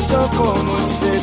Σακόμον και εσύ.